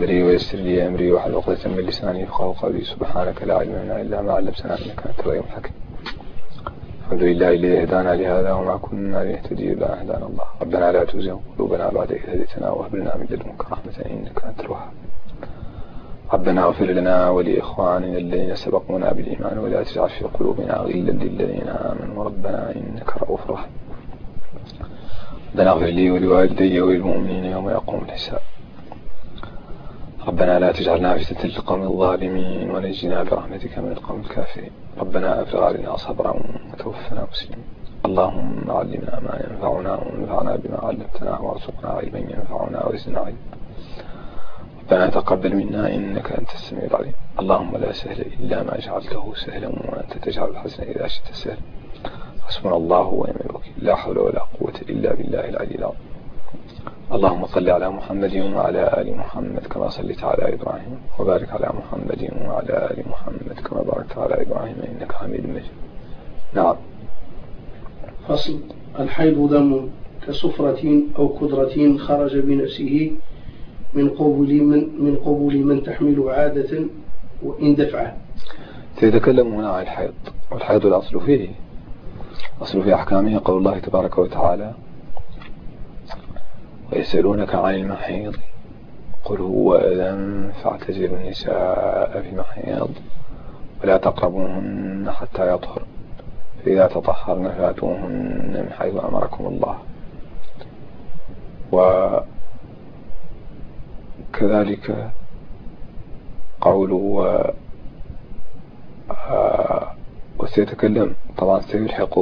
صدري ويسر لي أمري وحل عقدة من لساني يفقهوا قولي. سبحانك لا علم لنا إلا ما علمتنا إنك أنت العليم الحكيم. الحمد لله الذي هدانا لهذا وما كنا لنهتدي إلا هدانا الله. ربنا لا تزغ قلوبنا بعد إذ هديتنا وهب لنا من لدنك رحمة إنك أنت الوهاب. ربنا اغفر لنا ولإخواننا الذين سبقونا بالإيمان ولا تجعل في قلوبنا غلا للذين آمنوا. ربنا إنك رؤوف رحيم. ربنا اغفر لي ولوالدي وللمؤمنين يوم يقوم الحساب. ربنا لا تجعلنا فتنة للقوم الظالمين ونجنا برحمتك من القوم الكافرين. ربنا أفرغ علينا صبرا وتوفنا مسلمين. اللهم علمنا ما ينفعنا وانفعنا بما علمتنا وارزقنا علما ينفعنا وزدنا علما. ربنا تقبل منا إنك أنت السميع العليم. اللهم لا سهل إلا ما جعلته سهلا وأنت تجعل الحسن إذا شئت سهلا. حسبنا الله ونعم الوكيل. لا حول ولا قوة إلا بالله العلي العظيم. اللهم صل على محمد وعلى آل محمد كما صليت على إبراهيم وبارك على محمد وعلى آل محمد كما باركت على إبراهيم إنك حميد مجيد. نعم. فصل. الحيض دم كصفرة أو كدرة خرج بنفسه من قبول من من قبول من تحمل عادة وإن دفعه. سيتكلم هنا عن الحيض والحيض الأصل فيه أصل في أحكامه قول الله تبارك وتعالى ويسألونك عن المحيض. قل هو أذى فاعتزلوا النساء في المحيض ولا تقربوهن حتى يطهر. فإذا تطهرن فاتوهن من حيث أمركم الله. وكذلك قوله آه، وسيتكلم. طبعا سيلحق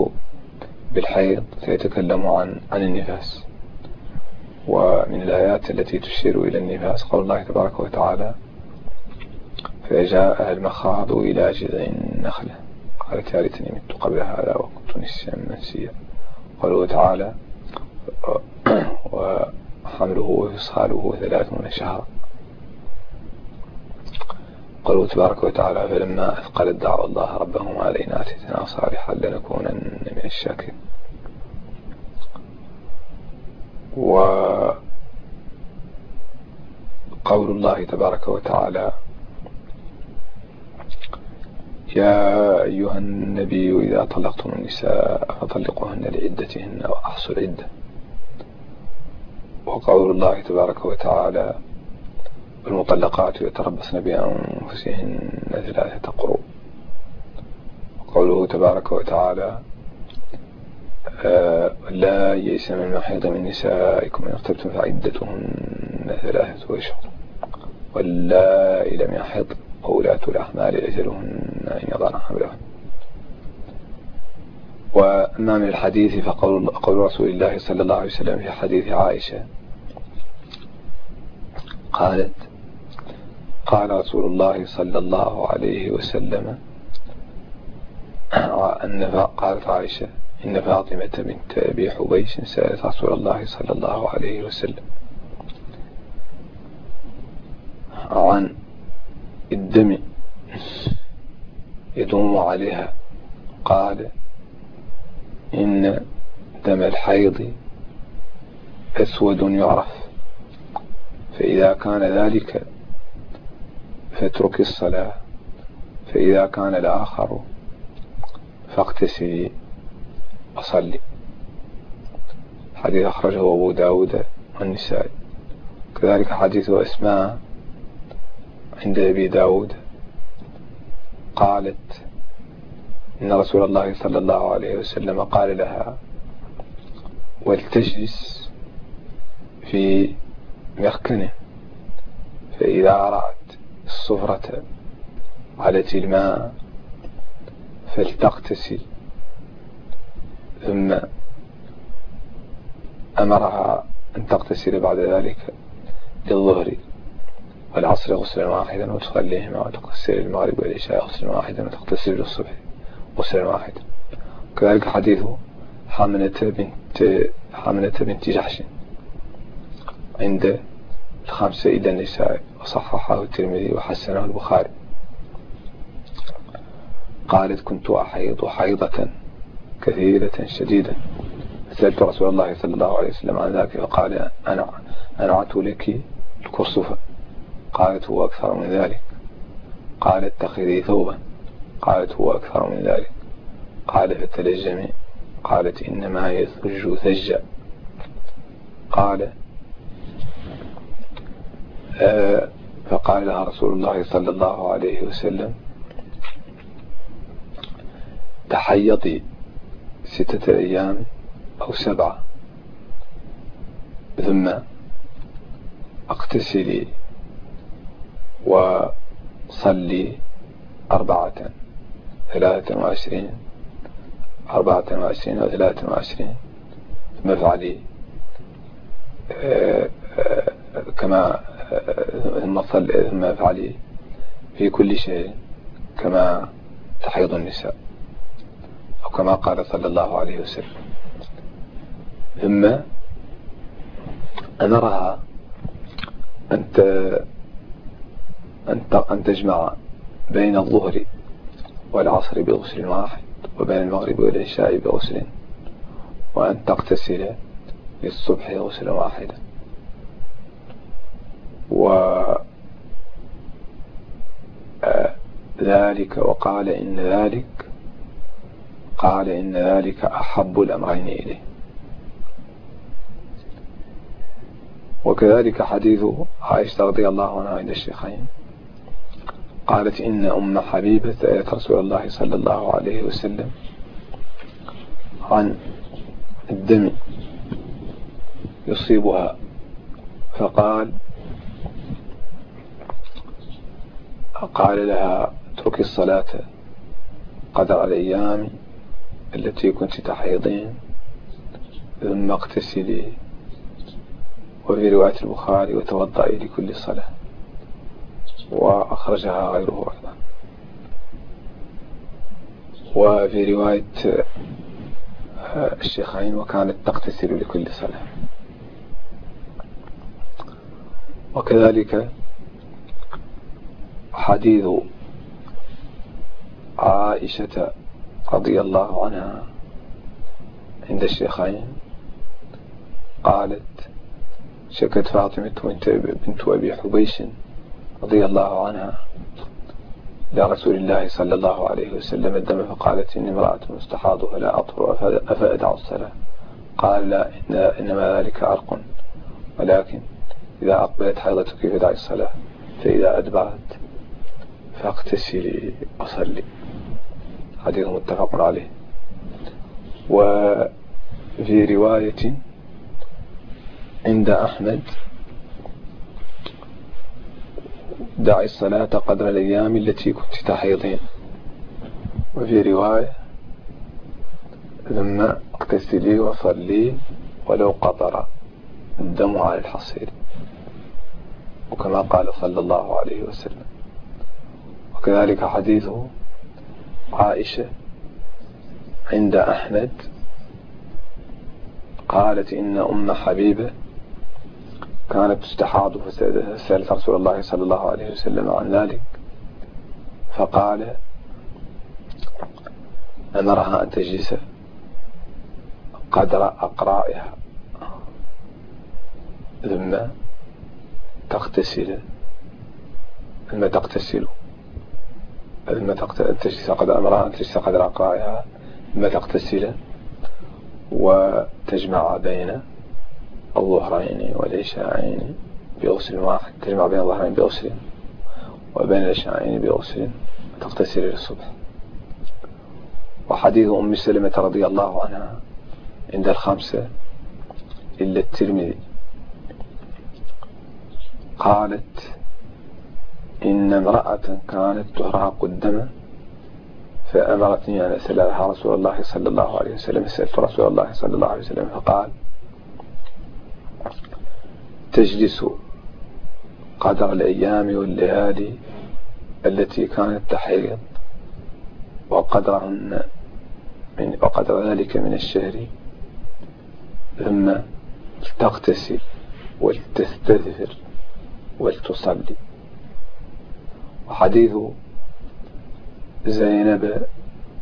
بالحيض سيتكلم عن عن النفاس. ومن الآيات التي تشير إلى النفاس قول الله تبارك وتعالى فجاء المخاض إلى جذع النخلة. قالت يا ليتني مت قبل هذا وكنت نسيا منسيا. قوله تعالى وحمله وفصاله ثلاثون شهرا. قوله تبارك وتعالى فلما أثقلت دعوى الله ربهم علينا أتيتنا صالحا لنكونن من الشاكرين. وقول الله تبارك وتعالى يا أيها النبي إذا طلقتم النساء فطلقوهن لعدتهن وأحصوا العدة. وقول الله تبارك وتعالى المطلقات يتربصن بأنفسهن ثلاثة قروء. وقوله تبارك وتعالى لا يئس من المحيض من نسائكم إن ارتبتم فعدتهن ثلاثة أشهر واللائي لم يحض وولاة الأحمال أجلهن أن يضعن حملهن وأما من الحديث فقول قول رسول الله صلى الله عليه وسلم في حديث عائشة قالت قال رسول الله صلى الله عليه وسلم أن قالت عائشة إن فاطمة بنت أبي حبيش سألت رسول الله صلى الله عليه وسلم عن الدم يدوم عليها. قال إن دم الحيض أسود يعرف فإذا كان ذلك فاترك الصلاة فإذا كان الآخر فاغتسلي. أصلي. حديث أخرجه أبو داود والنسائي. كذلك حديث أسماء عند أبي داود. قالت إن رسول الله صلى الله عليه وسلم قال لها ولتجلس في مركنه فإذا رأت الصفرة على الماء فلتغتسل ثم أمرها أن تغتسل بعد ذلك للظهر والعصر غسلا واحدا وتصليهما وتغتسل المغرب والعشاء غسلا واحدا وتغتسل للصبح غسلا واحدا. كذلك حديث حامنة بنت حامنة بنت جحش عند الخمسة إلى النساء وصححه الترمذي وحسنه البخاري. قالت كنت أحيض حيضة كثيرة شديدة. سألت رسول الله صلى الله عليه وسلم عن ذلك فقال أنا أنعت لك الكرسفة قالت هو أكثر من ذلك. قال اتخذي ثوبا قالت هو أكثر من ذلك. قال فتلجمي قالت إنما يثج ثجا. قال آه فقال لها رسول الله صلى الله عليه وسلم تحيطي ستة أيام أو سبعة. ثم اغتسلي وصلي أربعة ثلاثة وعشرين أربعة وعشرين أو ثلاثة وعشرين. ثم افعلي آه، آه، كما آه، ثم صلي ثم افعلي في كل شيء كما تحيض النساء. أو كما قال صلى الله عليه وسلم. ثم أمرها أن أن تجمع بين الظهر والعصر بغسل واحد وبين المغرب والعشاء بغسل وأن تغتسل للصبح غسلا واحدا. و آه، ذلك وقال إن ذلك قال إن ذلك أحب الأمرين إليه. وكذلك حديث عائشة رضي الله عنها عند الشيخين. قالت إن أم حبيبة سألت رسول الله صلى الله عليه وسلم عن الدم يصيبها. فقال قال لها اتركي الصلاة قدر الأيام التي كنت تحيضين ثم اغتسلي وفي رواية البخاري وتوضئي لكل صلاة وأخرجها غيره أيضا. وفي رواية آه، الشيخين وكانت تغتسل لكل صلاة. وكذلك حديث عائشة رضي الله عنها عند الشيخين. قالت شكت فاطمة بنت أبي حبيش رضي الله عنها إلى رسول الله صلى الله عليه وسلم. الدم فقالت إني امرأة مستحاض فلا أطهر أفأدع الصلاة. قال لا إن إنما ذلك عرق ولكن إذا أقبلت حيضتك فدعي الصلاة فإذا أدبرت فاغتسلي وصلي. حديث متفق عليه. وفي رواية عند أحمد دعي الصلاة قدر الأيام التي كنت تحيضين. وفي رواية ثم اغتسلي وصلي ولو قطر الدم على الحصير. وكما قال صلى الله عليه وسلم. وكذلك حديثه عائشة عند أحمد قالت إن أم حبيبة كانت تستحاض فسألت رسول الله صلى الله عليه وسلم عن ذلك. فقال أمرها أن تجلس قدر أقرائها ثم تغتسل ثم تغتسل. ثم تجلس قدر أمرها تجلس قدر أقرائها ثم تغتسل وتجمع بين الظهرين والعشاءين بغسل واحد تجمع بين الظهرين بغسل وبين العشاءين بغسل تغتسل للصبح وحديث أم سلمة رضي الله عنها عند الخمسة إلا الترمذي. قالت إن امرأة كانت تهرق الدم فأمرتني أن أسألها رسول الله صلى الله عليه وسلم. سألت رسول الله صلى الله عليه وسلم فقال تجلس قدر الأيام والليالي التي كانت تحيض وقدرهن من وقدر ذلك من الشهر ثم تغتسل ولتستذفر ولتصلي. وحديث زينب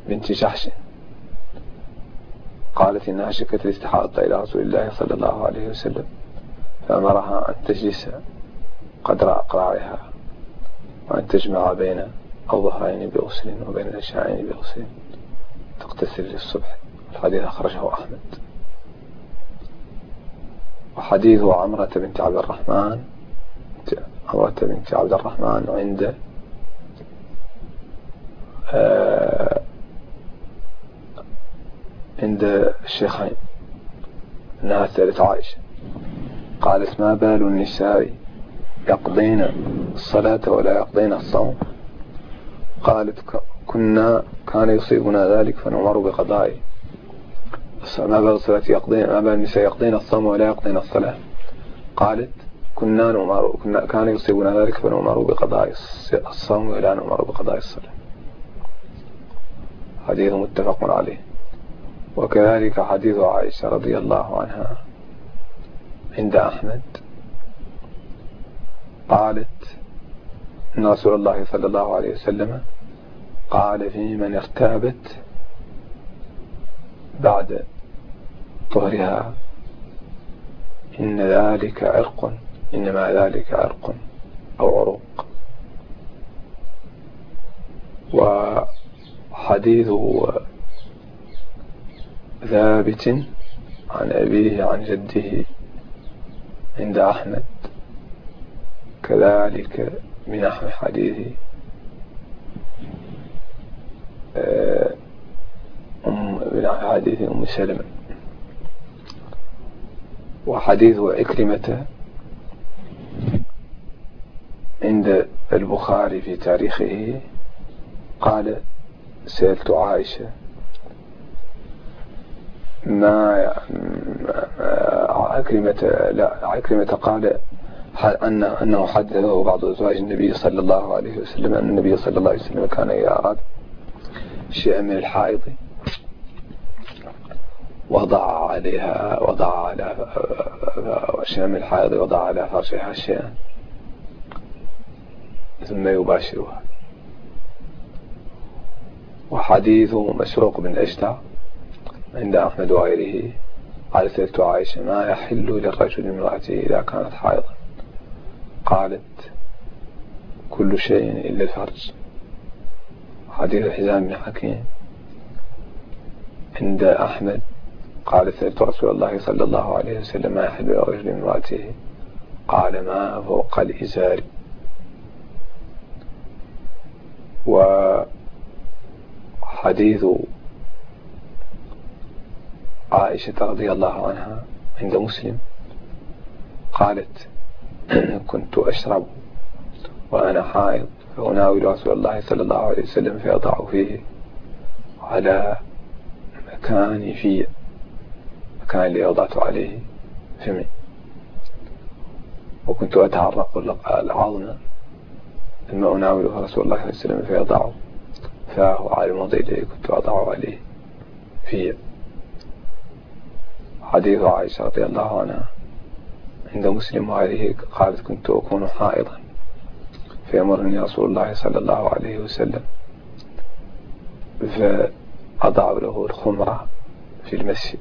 بنت جحش قالت إنها شكت الاستحاضة إلى رسول الله صلى الله عليه وسلم فأمرها أن تجلس قدر أقراعها وأن تجمع بين الظهرين بغسل وبين العشاءين بغسل تغتسل للصبح. الحديث أخرجه أحمد. وحديث عمرة بنت عبد الرحمن عمرة بنت عبد الرحمن عند عند الشيخين أنها سألت عائشة. قالت ما بال النساء يقضين الصلاة ولا يقضين الصوم؟ قالت كنا كان يصيبنا ذلك فنمر بقضائه. ما بال الصلاة يقضين ما بال النساء يقضين الصوم ولا يقضين الصلاة؟ قالت كنا نمر كنا كان يصيبنا ذلك فنمر بقضاء الصوم ولا نمر بقضاء الصلاة. حديث متفق عليه. وكذلك حديث عائشة رضي الله عنها عند أحمد. قالت أن رسول الله صلى الله عليه وسلم قال في من ارتابت بعد طهرها إن ذلك عرق إنما ذلك عرق أو عروق. وحديث ثابت عن أبيه عن جده عند أحمد. كذلك بنحو حديث آه، أم بنحو حديث أم سلمة. وحديث عكرمة عند البخاري في تاريخه قال سألت عائشة. ما عكرمة لا عكرمة قال أن أنه حدثه بعض أزواج النبي صلى الله عليه وسلم أن النبي صلى الله عليه وسلم كان إذا شيئا من الحائض وضع عليها وضع على شيئا من الحائض وضع على فرشها شيئا. ثم يباشرها. وحديث مسروق بن أجدع عند أحمد وغيره. قال سألت عائشة ما يحل للرجل امرأته إذا كانت حائضا؟ قالت كل شيء إلا الفرج. حديث حزام بن حكيم عند أحمد. قال سألت رسول الله صلى الله عليه وسلم ما يحل للرجل امرأته قال ما فوق الإزار. وحديث عائشة رضي الله عنها عند مسلم قالت كنت أشرب وأنا حائض فأناول رسول الله صلى الله عليه وسلم فيضع فيه على مكان في مكان اللي وضعت عليه فمي وكنت أتعرق العظم ثم أناوله رسول الله صلى الله عليه وسلم فيضع فاه على الموضع الذي كنت أضع عليه. فيه حديث عائشة رضي الله عنها عند مسلم وعليه قالت كنت أكون حائضا فيمرني رسول الله صلى الله عليه وسلم فأضع له الخمرة في المسجد.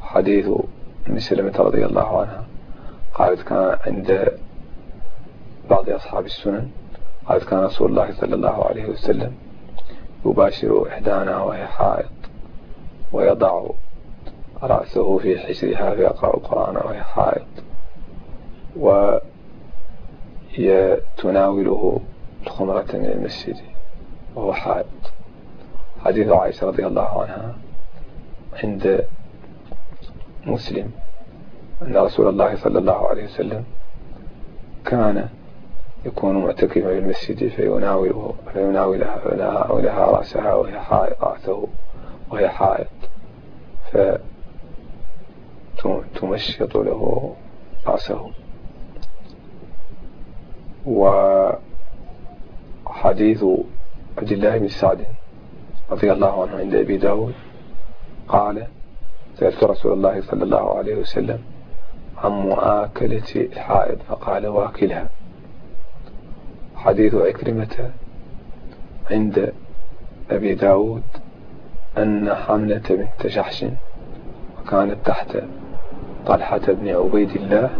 حديث أم سلمة رضي الله عنها قالت كان عند بعض أصحاب السنن قالت كان رسول الله صلى الله عليه وسلم يباشر إحدانا وهي حائض ويضع رأسه في حجرها فيقرأ القرآن وهي حائض وتناوله الخمرة من المسجد وهو حائض. حديث عائشة رضي الله عنها عند مسلم أن رسول الله صلى الله عليه وسلم كان يكون معتكفا في المسجد فيناوله فيناولها رأسها وهي حائض رأسه وهي حائض. فتمشط له رأسه. وحديث عبد الله بن سعد رضي الله عنه عند أبي داود قال سألت رسول الله صلى الله عليه وسلم عن مؤاكلة الحائض فقال واكلها. حديث عكرمة عند أبي داود أن حملة بنت جحش وكانت تحت طلحة بن عبيد الله.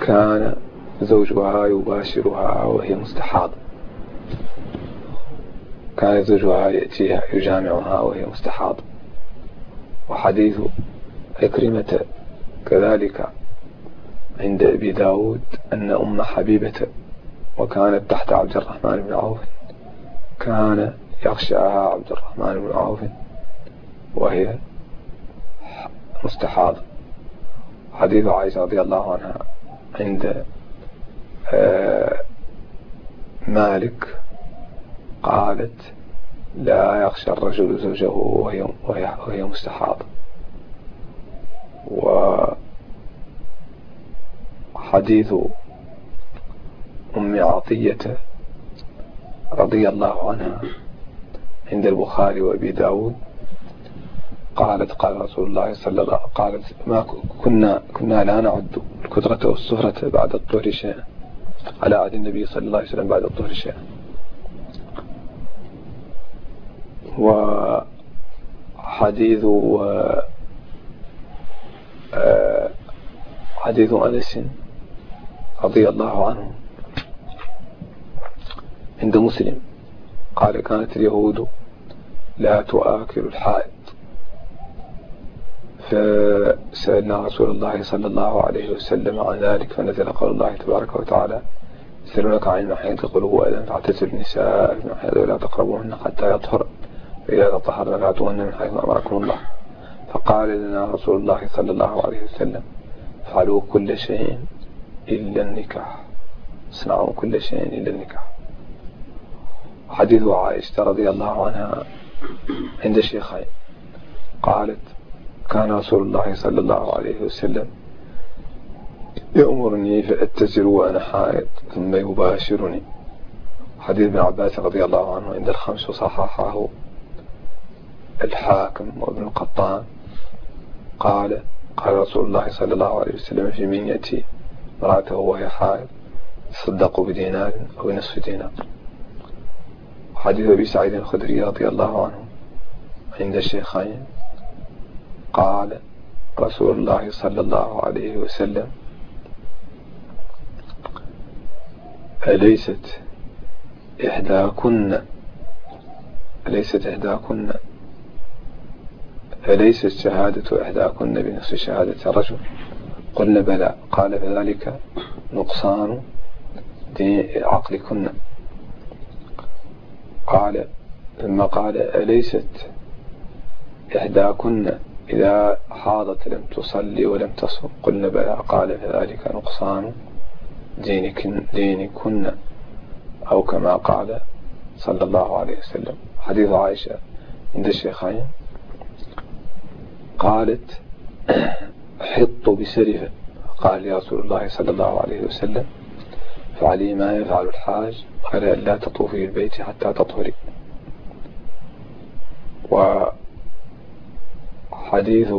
كان زوجها يباشرها وهي مستحاضة. كان زوجها يأتيها يجامعها وهي مستحاضة. وحديث عكرمة كذلك عند أبي داود أن أم حبيبة وكانت تحت عبد الرحمن بن عوف كان يغشاها عبد الرحمن بن عوف وهي مستحاضة. حديث عائشة رضي الله عنها عند آه، مالك قالت لا يخشى الرجل زوجه وهي, وهي مستحاضة. وحديث أم عطية رضي الله عنها عند البخاري وأبي داود. قالت قال رسول الله صلى الله عليه وسلم قالت ما كنا كنا لا نعد الكثرة والسهرة بعد الطهر شيئا. على عهد النبي صلى الله عليه وسلم بعد الطهر شيئا. وحديث آه، حديث أنس رضي الله عنه. عند مسلم. قال كانت اليهود لا تؤكل الحائط فسألنا رسول الله صلى الله عليه وسلم عن ذلك فنزل قول الله تبارك وتعالى يسألونك عن المحيط قل هو أذن فاعتزلوا النساء في المحيط ولا تقربوهن حتى يطهر فإذا تطهرن فأتوهن من حيث أمركم الله. فقال لنا رسول الله صلى الله عليه وسلم افعلوا كل شيء إلا النكاح. اصنعوا كل شيء إلا النكاح. حديث عائشة رضي الله عنها عند الشيخين قالت كان رسول الله صلى الله عليه وسلم يأمرني فأتزر وأنا حائض ثم يباشرني. حديث ابن عباس رضي الله عنه عند الخمس وصححه الحاكم وابن القطان. قال قال رسول الله صلى الله عليه وسلم في من يأتي امرأته وهي حائض صدقوا بدينار أو بنصف دينار. حديث أبي سعيد الخدري رضي الله عنه عند الشيخين قال رسول الله صلى الله عليه وسلم أليست إحداكن أليست إحداكن أليست شهادة إحداكن بنصف شهادة رجل قلنا بلى قال فذلك نقصان عقلكن قال ثم قال أليست إحداكن إذا حاضت لم تصلي ولم تصم قلنا بلى قال فذلك نقصان دينكن, دينكن أو كما قال صلى الله عليه وسلم. حديث عائشة عند الشيخين. قالت حط بسرفة قال يا رسول الله صلى الله عليه وسلم فعلي ما يفعل الحاج قال لا تطوفي البيت حتى تطهري. وحديث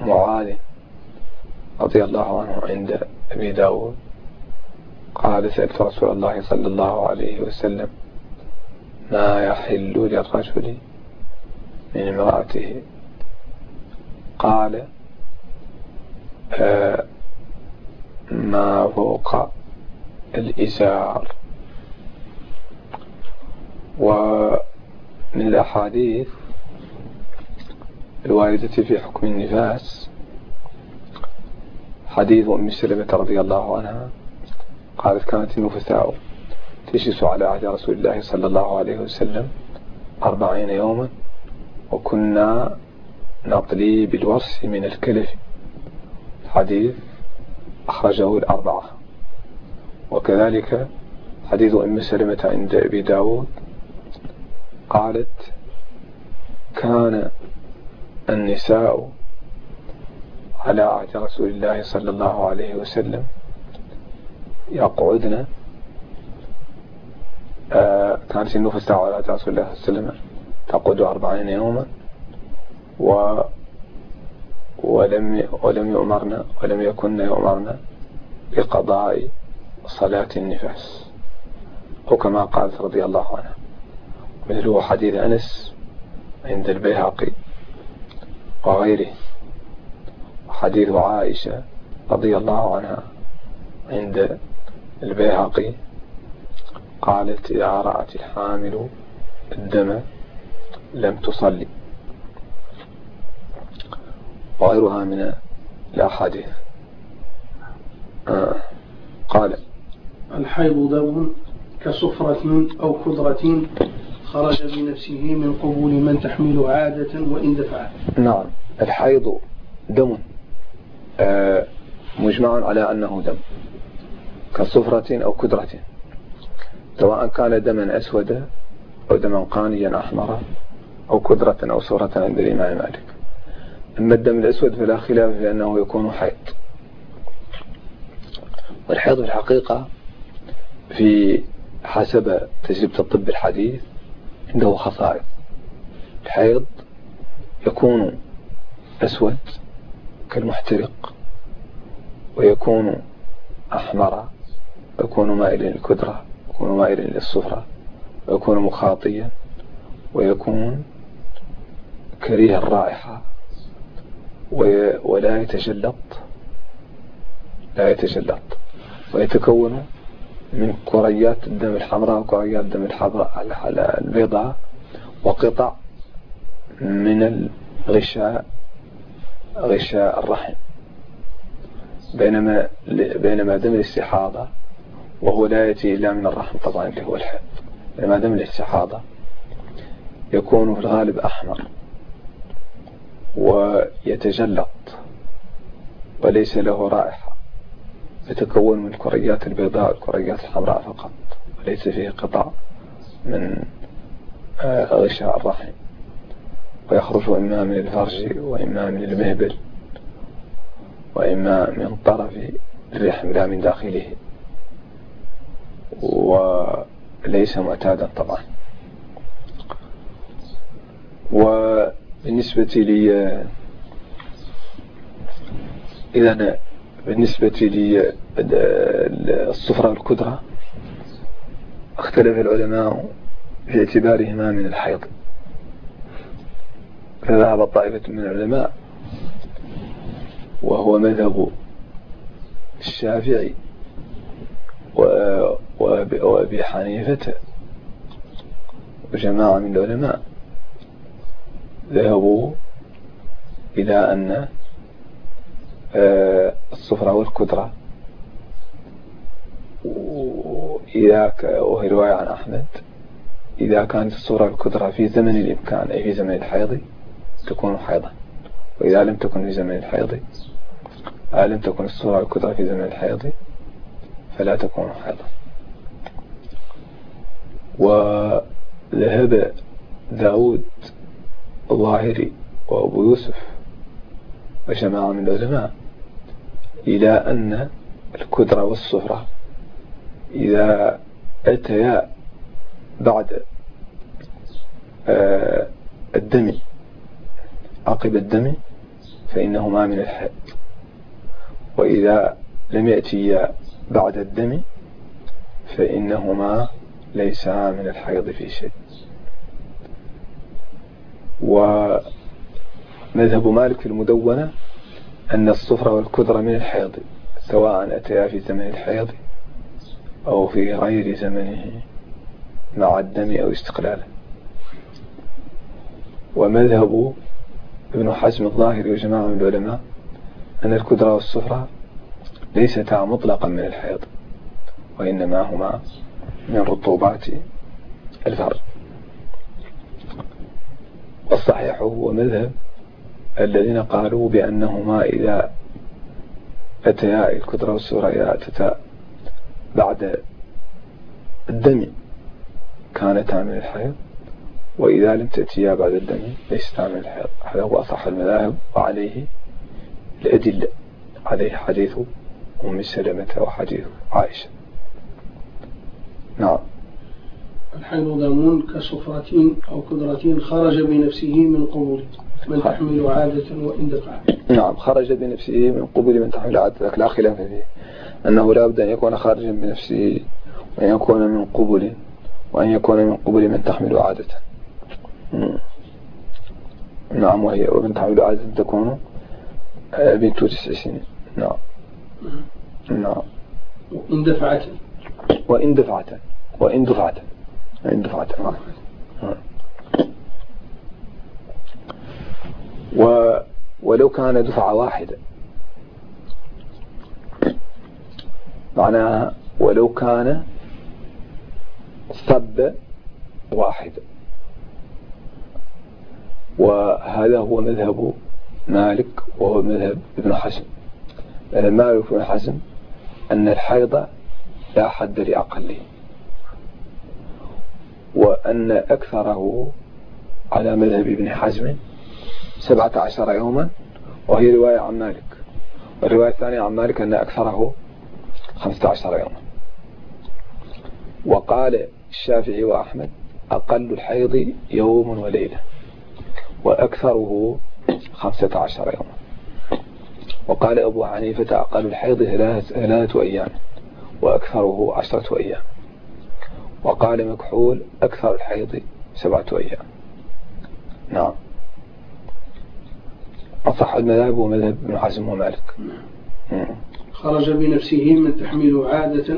معاذ رضي الله عنه عند أبي داود قال سألت رسول الله صلى الله عليه وسلم ما يحل للرجل من امرأته؟ قال ما فوق الإزار. ومن الأحاديث الواردة في حكم النفاس حديث أم سلمة رضي الله عنها قالت كانت النفساء تجلس على عهد رسول الله صلى الله عليه وسلم أربعين يوما وكنا نطلي بالوصف من الكلف حديث أخرجه الأربعة. وكذلك حديث أم سلمة عند أبي داود قالت كان النساء على عهد رسول الله صلى الله عليه وسلم يقعدن آه كانت النفس على عهد رسول الله صلى الله عليه وسلم تقعد أربعين يوما و ولم ولم يؤمرنا ولم يكن يؤمرنا بقضاء صلاة النفاس. أو كما قالت رضي الله عنها مثل حديث أنس عند البيهقي وغيره وحديث عائشة رضي الله عنها عند البيهقي قالت إذا رأت الحامل الدم لم تصلي. وغيرها من الأحاديث آه قال. الحيض دم كصفرة أو كدرة خرج بنفسه من قبول من تحمل عادة وإن دفعت نعم الحيض دم. آه مجمع على أنه دم. كصفرة أو كدرة سواء كان دما أسودا أو دما قانيا أحمرا أو كدرة أو صورة عند الإمام مالك. أما الدم الأسود فلا خلاف في أنه يكون حيض. والحيض في الحقيقة في حسب تجربة الطب الحديث عنده خصائص. الحيض يكون أسود كالمحترق ويكون أحمر ويكون مائلا للكدرة ويكون مائلا للصفرة ويكون مخاطيا ويكون كريه الرائحة ولا يتجلط. لا يتجلط. ويتكون من كريات الدم الحمراء وكريات الدم الحمراء البيضاء وقطع من الغشاء غشاء الرحم. بينما بينما دم الاستحاضة وهو لا يأتي إلا من الرحم طبعا اللي هو الحب بينما دم الاستحاضة يكون في الغالب أحمر. ويتجلط وليس له رائحة يتكون من الكريات البيضاء والكريات الحمراء فقط وليس فيه قطع من آه، غشاء الرحم. ويخرج إما من الفرج وإما من المهبل وإما من طرف الرحم لا من داخله. وليس معتادا طبعا. وبالنسبة لي إذا بالنسبة لي الصفرة والكدرة أختلف العلماء في اعتبارهما من الحيض. فذهب طائفة من العلماء وهو مذهب الشافعي وأبي حنيفة وجماعة من العلماء. ذهبوا إلى أن آه، الصفرة والكدرة. وإذا وهي رواية عن أحمد. إذا كانت الصورة والكدرة في زمن الإمكان أي في زمن الحيض تكون حيضا. وإذا لم تكن في زمن الحيض لم تكن الصورة والكدرة في زمن الحيض فلا تكون حيضا. وذهب داود الظاهري وأبو يوسف وجماعة من العلماء إلى أن الكدرة والصفرة إذا أتيا بعد آه، الدم عقب الدم فإنهما من الحيض وإذا لم يأتيا بعد الدم فإنهما ليسا من الحيض في شيء. ومذهب مالك في المدونة أن الصفرة والكدرة من الحيض سواء أتيا في زمن الحيض أو في غير زمنه مع الدم أو استقلاله. ومذهب ابن حزم الظاهر وجماعة من العلماء أن الكدرة والصفرة ليستا مطلقا من الحيض وإنما هما من رطوبات الفرج. والصحيح هو مذهب الذين قالوا بأنهما إذا أتيا الكدرة والسورة إذا أتتا بعد الدم كانتا من الحيض وإذا لم تأتيا بعد الدم ليستا من الحيض. هذا هو أصح المذاهب وعليه الأدلة. عليه حديث أم سلمة وحديث عائشة. نعم. دم كصفرة أو كدرة خرج بنفسه من قبول من تحمل عادة وإن دفع. نعم خرج بنفسه من قبول من تحمل عادة. لا خلاف فيه. أنه لا بد أن يكون خارجا بنفسه وأن يكون من قبل وأن يكون من قبل من تحمل عادة. نعم وهي ومن تحمل عادة تكون آه، بنت تسع سنين. نعم. نعم. وإن دفعة وإن دفعة وإن دفعة وإن دفعة و ولو كان دفعة واحدة. معناها ولو كان صب واحدة وهذا هو مذهب مالك وهو مذهب ابن حزم. مالك بن حزم أن الحيض لا حد لأقله. وأن أكثره على مذهب ابن حزم سبعة عشر يوما وهي رواية عن مالك. والرواية الثانية عن مالك أن أكثره خمسة عشر يوما. وقال الشافعي وأحمد أقل الحيض يوم وليلة وأكثره خمسة عشر يوما. وقال أبو حنيفة أقل الحيض ثلاثة أيام وأكثره عشرة أيام. وقال مكحول أكثر الحيض سبعة أيام. نعم. أصح المذاهب ومذهب ابن حزم ومالك. خرج بنفسه من تحمل عادة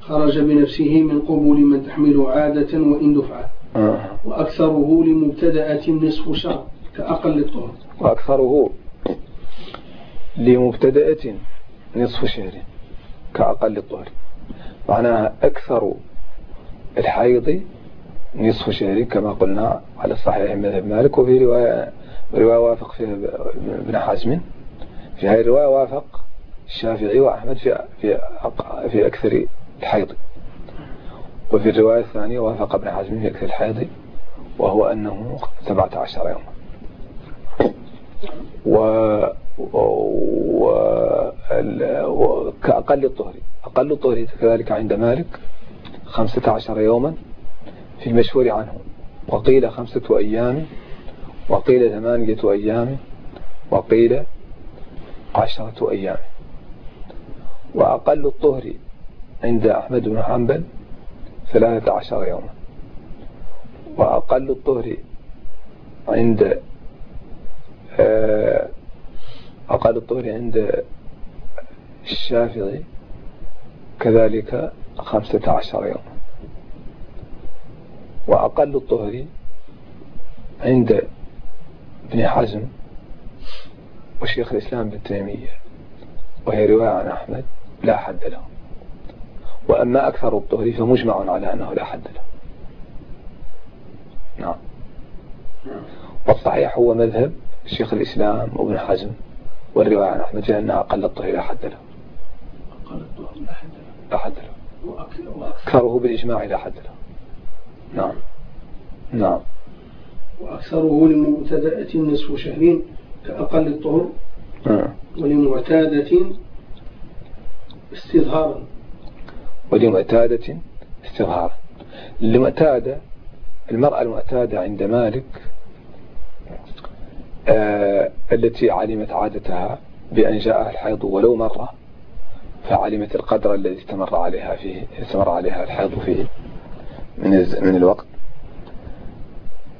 خرج بنفسه من قبول من تحمل عادة وإن دفعة آه. وأكثره لمبتدأة نصف شهر كأقل الطهر. وأكثره لمبتدأة نصف شهر كأقل الطهر. معناها أكثر الحيض نصف شهر كما قلنا على الصحيح مذهب مالك وفي رواية رواية وافق فيها ابن حزم. في هذه الرواية وافق الشافعي وأحمد في في في أكثر الحيض. وفي الرواية الثانية وافق ابن حزم في أكثر الحيض وهو أنه 17 يوما. و وكأقل الطهر. أقل الطهر كذلك عند مالك. خمسة عشر يوما في المشهور عنه. وقيل خمسة أيام وقيل ثمانية أيام وقيل عشرة أيام. وأقل الطهر عند أحمد بن حنبل ثلاثة عشر يوما. وأقل الطهر عند آه، أقل الطهر عند الشافعي كذلك خمسة عشر يوما وأقل الطهر عند ابن حزم وشيخ الإسلام ابن تيمية وهي رواية عن أحمد لا حد له. وأما أكثر الطهر فمجمع على أنه لا حد له. نعم. والصحيح هو مذهب شيخ الإسلام وابن حزم والرواية عن أحمد أنها أقل الطهر لا حد له. أقل الطهر لا حد له. لا حد له. وأكثره بالإجماع لا حد له. نعم. نعم. وأكثره لمبتدأة نصف شهرين كأقل الطهر نعم ولمعتادة استظهارا ولمعتادة استظهارا المعتادة المرأة المعتادة عند مالك آه التي علمت عادتها بأن جاءها الحيض ولو مرة فعلمت القدر الذي استمر عليها فيه استمر عليها الحيض فيه من من الوقت.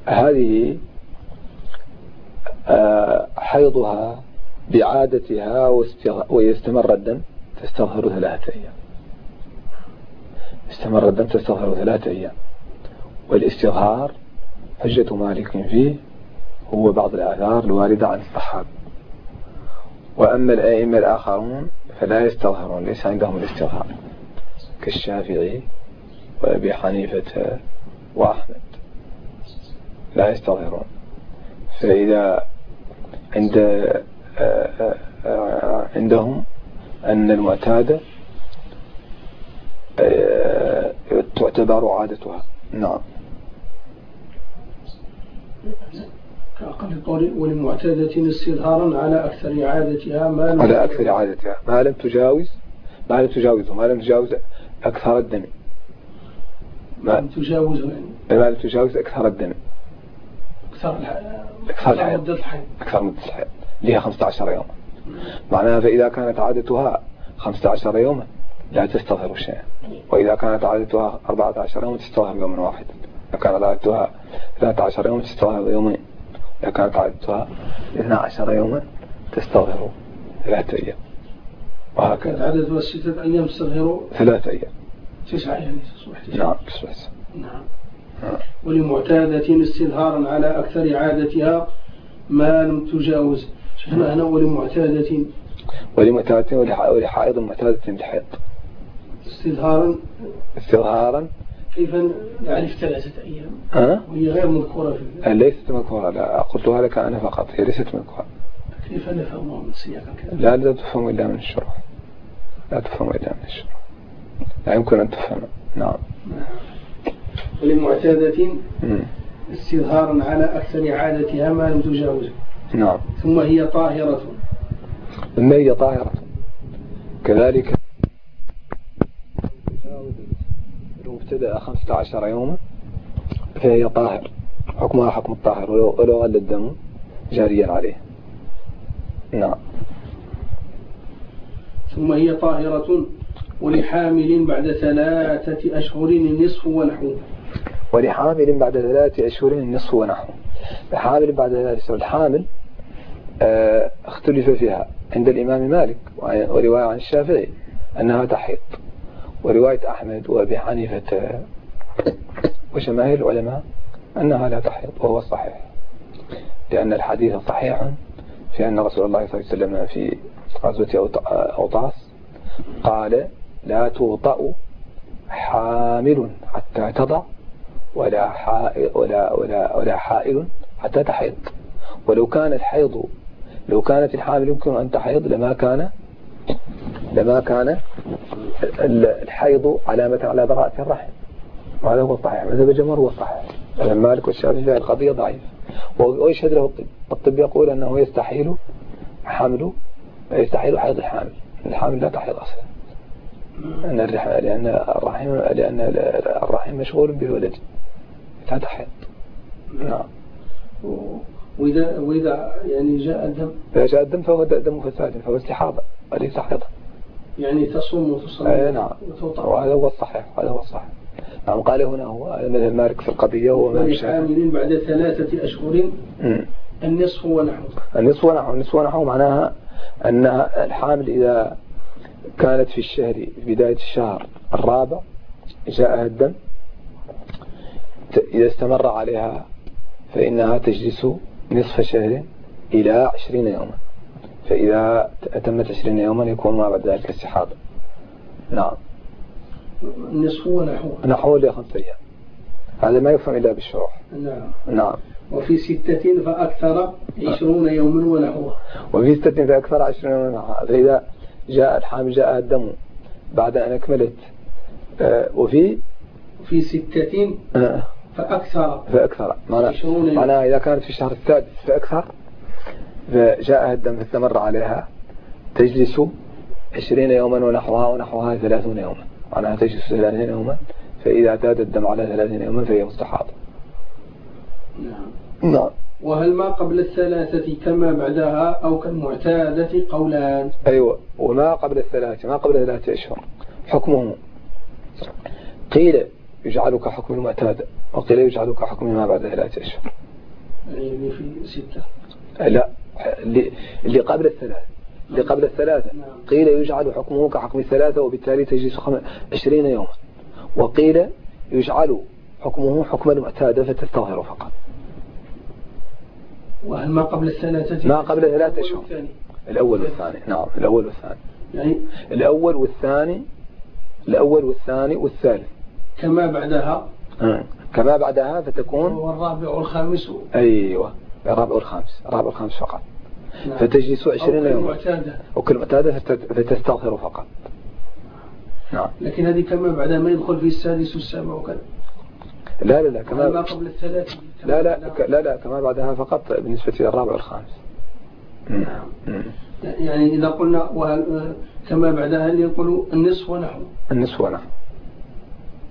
هذه آه، حيضها بعادتها ويستمر الدم تستظهر ثلاثة أيام. استمر الدم تستظهر ثلاثة أيام. والاستظهار حجة مالك فيه هو بعض الآثار الواردة عن الصحابة. وأما الأئمة الآخرون فلا يستظهرون ليس عندهم الاستظهار. كالشافعي وأبي حنيفة وأحمد. لا يستظهرون. فإذا عند آه، آه، عندهم أن المعتادة آه، تعتبر عادتها. نعم. كأقل ولمعتادة استظهارا على أكثر عادتها ما لم على أكثر عادتها. ما لم تجاوز ما لم تجاوزه ما لم تجاوز أكثر الدم. ما لم تجاوزه يعني. ما لم تجاوز أكثر الدم. أكثر أكثر الحياة مدة الحياة أكثر مدة الحياة لها 15 يوما معناها فإذا كانت عادتها 15 يوما لا تستظهر شيئا. وإذا كانت عادتها 14 يوما تستظهر يوما واحدا. إذا كانت عادتها 13 يوما تستظهر يومين. إذا كانت عادتها 12 يوما تستظهر ثلاثة أيام. وهكذا. عدد ستة أيام تستظهر ثلاثة أيام. تسعة يعني تصبح تسعة نعم تصبح نعم. ولمعتادة استظهارا على أكثر عادتها ما لم تجاوز. شفنا أنا ولمعتادة. ولمعتادة ولحائض معتادة بحيض استظهارا؟ استظهارا كيف نعرف ثلاثة أيام؟ ها؟ وهي غير مذكورة في ليست مذكورة لا قلتها لك أنا فقط هي ليست مذكورة. كيف نفهمها من سياق لا لا تفهم إلا من الشروح لا تفهم إلا من الشروح لا يمكن أن تفهم. نعم. ولمعتادة استظهارا على أكثر عادتها ما لم تجاوزه نعم. ثم هي طاهرة. ثم هي طاهرة. كذلك المبتدأ خمسة عشر يوما فهي طاهر حكمها حكم الطاهر ولو غل الدم جاريا عليه. نعم. ثم هي طاهرة ولحامل بعد ثلاثة أشهر النصف ونحوه. ولحامل بعد ثلاثة أشهر النصف ونحوه. الحامل بعد ثلاثة أشهر الحامل آه، اختلف فيها عند الإمام مالك ورواية عن الشافعي أنها تحيط ورواية أحمد وأبي حنيفة وشماهير العلماء أنها لا تحيط وهو الصحيح لأن الحديث صحيح في أن رسول الله صلى الله عليه وسلم في غزوة أوطاس قال لا توطأ حامل حتى تضع ولا حائل ولا ولا ولا حائل حتى تحيض. ولو كان الحيض لو كانت الحامل يمكن أن تحيض لما كان لما كان الحيض علامة على براءة الرحم. وهذا هو الصحيح. مذهب الجمهور هو الصحيح. مالك والشافعي في القضية ضعيف. ويشهد له الطب. الطب يقول أنه يستحيل حمل يستحيل حيض الحامل. الحامل لا تحيض أصلا. لأن لأن الرحم لأن الرحم مشغول بالولد لا تحيض. نعم. وإذا وإذا يعني جاء الدم؟ إذا جاء الدم فهو دم فساد فهو استحاضة. وليس حيضا يعني تصوم وتصلي؟ أي نعم. وهذا هو الصحيح هذا هو الصحيح. نعم قال هنا هو مثل مالك في القضية هو ما الشافعي بعد ثلاثة أشهر. النصف ونحو النصف ونحو النصف ونحو معناها أن الحامل إذا كانت في الشهر في بداية الشهر الرابع جاءها الدم إذا استمر عليها فإنها تجلس نصف شهر إلى عشرين يوما. فإذا أتمت عشرين يوما يكون ما بعد ذلك استحاضة نعم. النصف ونحو نحو لخمسة أيام. هذا ما يفهم إلا بالشروح. نعم. نعم. وفي ستة فأكثر عشرون يوما ونحوها وفي ستة فأكثر عشرون يوما ونحوها فإذا جاء الحامل جاء الدم بعد أن أكملت. آه وفي؟ في ستة آه. فأكثر فأكثر. معناها إذا كانت في الشهر السادس فأكثر؟ فجاءها الدم فاستمر عليها. تجلس عشرين يوما ونحوها ونحوها ثلاثون يوما. معناها تجلس ثلاثين يوما فإذا اعتاد الدم على ثلاثين يوما فهي مستحاضة. نعم. نعم. وهل ما قبل الثلاثة كما بعدها أو كالمعتادة قولان؟ أيوة. وما قبل الثلاثة؟ ما قبل ثلاثة أشهر. حكمه. قيل يجعل كحكم المعتاد وقيل يجعل كحكم ما بعد ثلاثة أشهر. يعني في ستة. لا اللي قبل الثلاثة اللي قبل الثلاثة. قيل يجعل حكمه كحكم الثلاثة وبالتالي تجلس عشرين يوما. وقيل يجعل حكمه حكم المعتاد فتستظهر فقط. وهل ما قبل الثلاثة؟ ما قبل ثلاثة أشهر الأول والثاني. نعم الأول والثاني. يعني؟ الأول والثاني الأول والثاني والثالث. كما بعدها. آه. كما بعدها فتكون والرابع والخامس. أيوة. الرابع والخامس الرابع والخامس فقط. نعم. فتجلس عشرين يوما. وكل معتادة فتستغفر فقط. نعم. لكن هذه كما بعدها ما يدخل في السادس والسابع وكذا. لا لا لا كما ما قبل الثلاث لا لا لا لا كما بعدها فقط بالنسبة للرابع والخامس. نعم. يعني إذا قلنا وهل كما بعدها يقول النصف ونحو؟ النصف ونحو.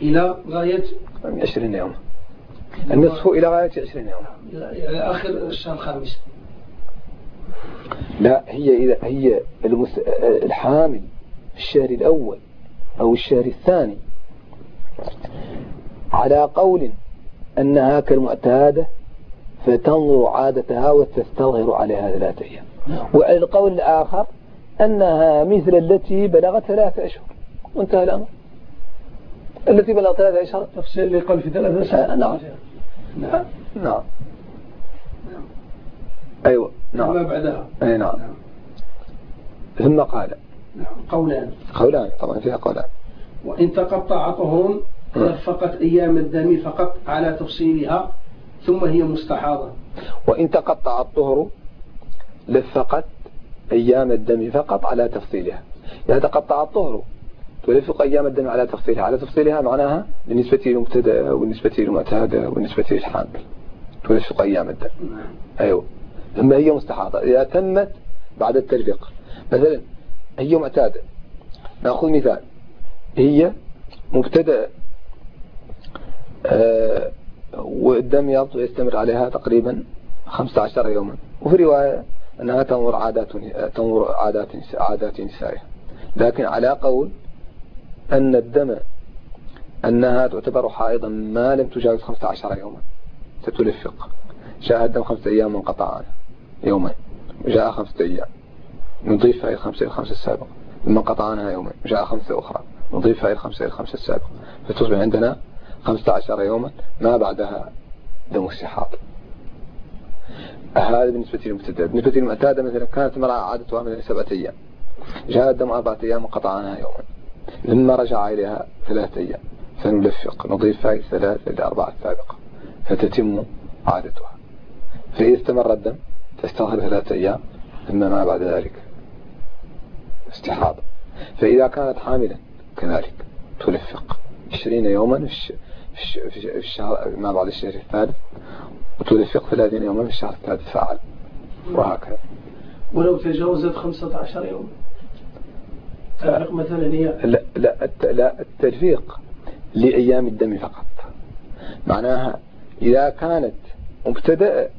إلى غاية 20 يوم. النصف إلى غاية 20 يوم. إلى آخر الشهر الخامس. لا هي إذا هي المس... الحامل في الشهر الأول أو الشهر الثاني. على قول أنها كالمعتادة فتنظر عادتها وتستظهر عليها ثلاثة أيام. وعلى القول الآخر أنها مثل التي بلغت ثلاثة أشهر. وانتهى الأمر. التي بلغت أشهر تفسير اللي قال في ثلاثة أشهر آه، نعم. نعم. نعم. أيوة. نعم. ما بعدها. أي نعم, نعم. ثم قال. نعم. قولان. قولان. طبعا فيها قولان. وإن تقطع طهر فقط أيام الدم فقط على تفصيلها ثم هي مستحاضة. وإن تقطع الطهر لفقت أيام الدم فقط على تفصيلها. إذا تقطع الطهر تلفق أيام الدم على تفصيلها. على تفصيلها معناها بالنسبة للمبتدأ والنسبة للمعتادة والنسبة للحامل تلفق أيام الدم. أيوه. ثم هي مستحاضة. إذا تمت بعد التلفيق. مثلا هي معتادة. نأخذ مثال. هي مبتدأ آه والدم يستمر عليها تقريبا 15 يوما. وفي رواية أنها تنظر عادات تنظر عادات عادات نسائها لكن على قول أن الدم أنها تعتبر حائضا ما لم تجاوز 15 يوما. ستلفق. جاء الدم خمسة أيام منقطع عنها يومين وجاء خمسة أيام. نضيفها إلى الخمسة إلى الخمسة السابقة ثم انقطع عنها يومين وجاء خمسة أخرى. نضيفها إلى الخمسة إلى الخمسة السابقة فتصبح عندنا 15 يوما. ما بعدها دم استحاض هذا بالنسبة للمبتدأ. بالنسبة للمعتادة مثلا كانت المرأة عادتها مثلا سبعة أيام. جاء الدم أربعة أيام وقطع عنها يوما. ثم رجع إليها ثلاثة أيام. فنلفق نضيف هذه الثلاثة إلى أربعة سابقة. فتتم عادتها. فإذا استمر الدم تستغرق ثلاثة أيام. ثم ما بعد ذلك استحاضة فإذا كانت حاملا كذلك. تلفق. عشرين يوما في الشهر ما بعد الشهر الثالث. وتلفق ثلاثين يوما في الشهر الثالث. فعل. وهكذا. ولو تجاوزت خمسة عشر يوما. تلفق مثلا هي لا, لا, لا التلفيق لأيام الدم فقط. معناها إذا كانت مبتدأ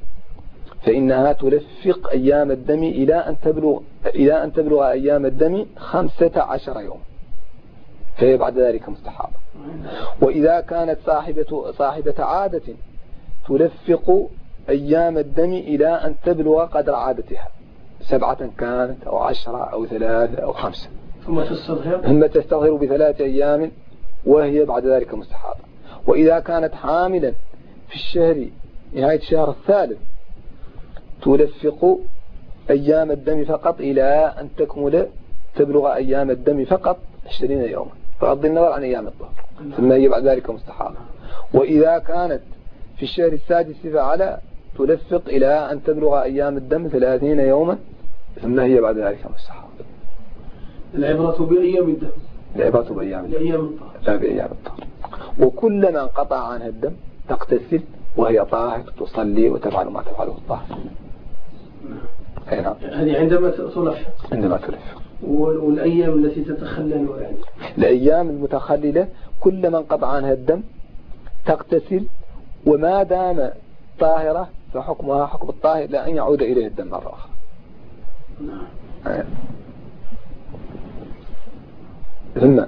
فإنها تلفق أيام الدم إلى أن تبلغ إلى أن تبلغ أيام الدم خمسة عشر يوم فهي بعد ذلك مستحاضة. وإذا كانت صاحبة صاحبة عادة تلفق أيام الدم إلى أن تبلغ قدر عادتها سبعة كانت أو عشرة أو ثلاثة أو خمسة. ثم تستظهر. ثم تستظهر بثلاث أيام وهي بعد ذلك مستحاضة. وإذا كانت حاملا في الشهر نهاية الشهر الثالث تلفق أيام الدم فقط إلى أن تكمل تبلغ أيام الدم فقط 20 يوما. بغض النظر عن أيام الظهر ثم هي بعد ذلك مستحاضة. وإذا كانت في الشهر السادس فعلى تلفق إلى أن تبلغ أيام الدم 30 يوما ثم هي بعد ذلك مستحاضة. العبرة بأيام الدم العبرة بأيام الدم لا بأيام الطهر. وكلما انقطع عنها الدم. تغتسل وهي طاهر تصلي وتفعل ما تفعله الطاهر. نعم. هذه عندما تلفق عندما تلفق والأيام التي تتخلل يعني الأيام المتخللة كلما انقطع عنها الدم. تغتسل وما دام طاهرة فحكمها حكم الطاهر لا أن يعود إليه الدم مرة أخرى. نعم. ثم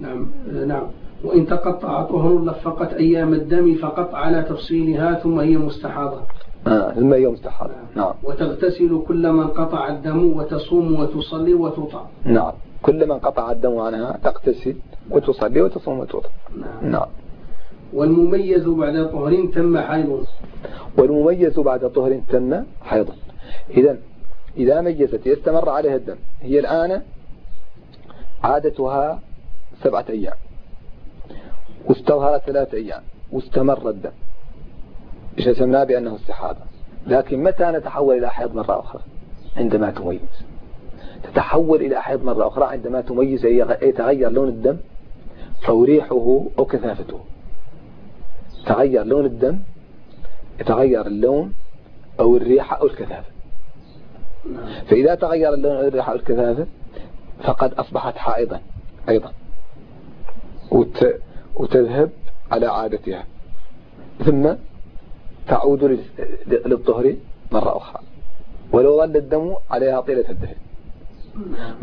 نعم نعم. وإن تقطع طهر لفقت أيام الدم فقط على تفصيلها ثم هي مستحاضة. آه ثم هي مستحاضة. نعم. وتغتسل كلما انقطع الدم وتصوم وتصلي وتطع نعم. كلما انقطع الدم عنها تغتسل وتصلي وتصوم وتطع نعم, نعم. والمميز بعد طهر تم حيض. والمميز بعد طهر تم حيض. إذا إذا ميزت يستمر عليها الدم. هي الآن عادتها سبعة أيام. واستظهرت ثلاثة أيام. واستمر الدم. جزمنا بأنه استحاضة. لكن متى نتحول إلى حيض مرة أخرى؟ عندما تميز. تتحول إلى حيض مرة أخرى عندما تميز يتغير لون الدم أو ريحه أو كثافته. تغير لون الدم يتغير اللون أو الريحة أو الكثافة. فإذا تغير اللون أو الريحة أو الكثافة فقد أصبحت حائضا أيضا. وتذهب على عادتها. ثم تعود للطهر مرة أخرى. ولو ظل الدم عليها طيلة الدهر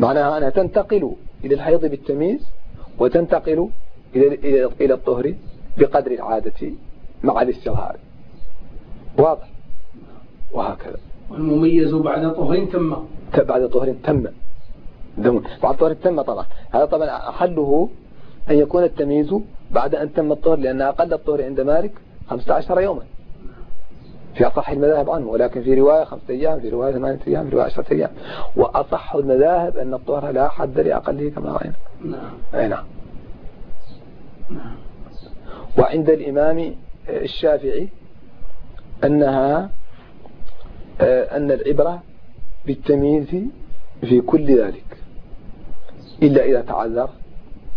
معناها أنها تنتقل إلى الحيض بالتمييز وتنتقل إلى إلى إلى الطهر بقدر العادة مع الاستظهار. واضح؟ وهكذا. والمميز بعد طهر تم. بعد طهر تم. دم بعد طهر تم طبعا. هذا طبعا حله أن يكون التمييز بعد أن تم الطهر لأن أقل الطهر عند مالك 15 يوما. في أصح المذاهب عنه ولكن في رواية خمسة أيام في رواية ثمانية أيام في رواية عشرة أيام. وأصح المذاهب أن الطهر لا حد لأقله كما رأينا. نعم. أي نعم نعم. وعند الإمام الشافعي أنها آه، أن العبرة بالتمييز في كل ذلك. إلا إذا تعذر